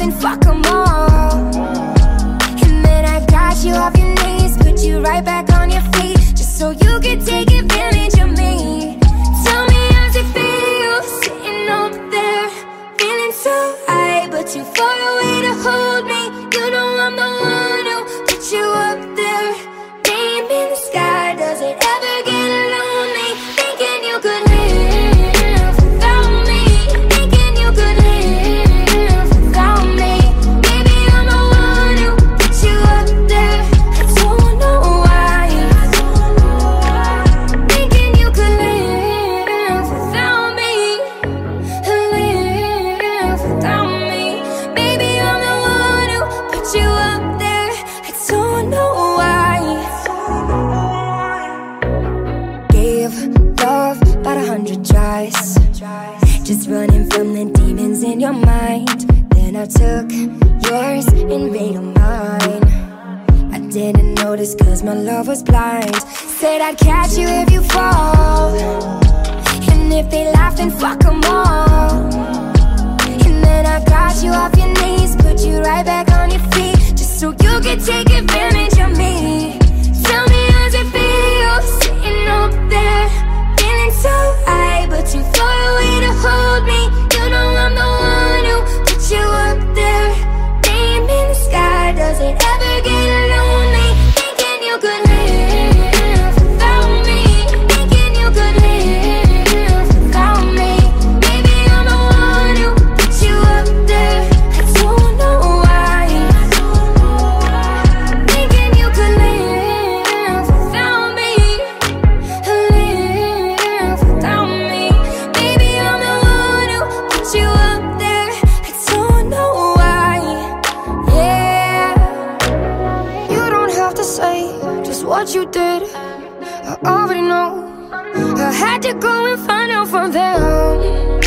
And laugh, then fuck them all. And then I got you off your knees, put you right back on your feet, just so you could take advantage of me. Tell me how's it feel sitting up there, feeling so high, but too far just running from the demons in your mind. Then I took yours and made them mine. I didn't notice cause my love was blind. Said I'd catch you if you fall. What you did. I already know. I had to go and find out from them.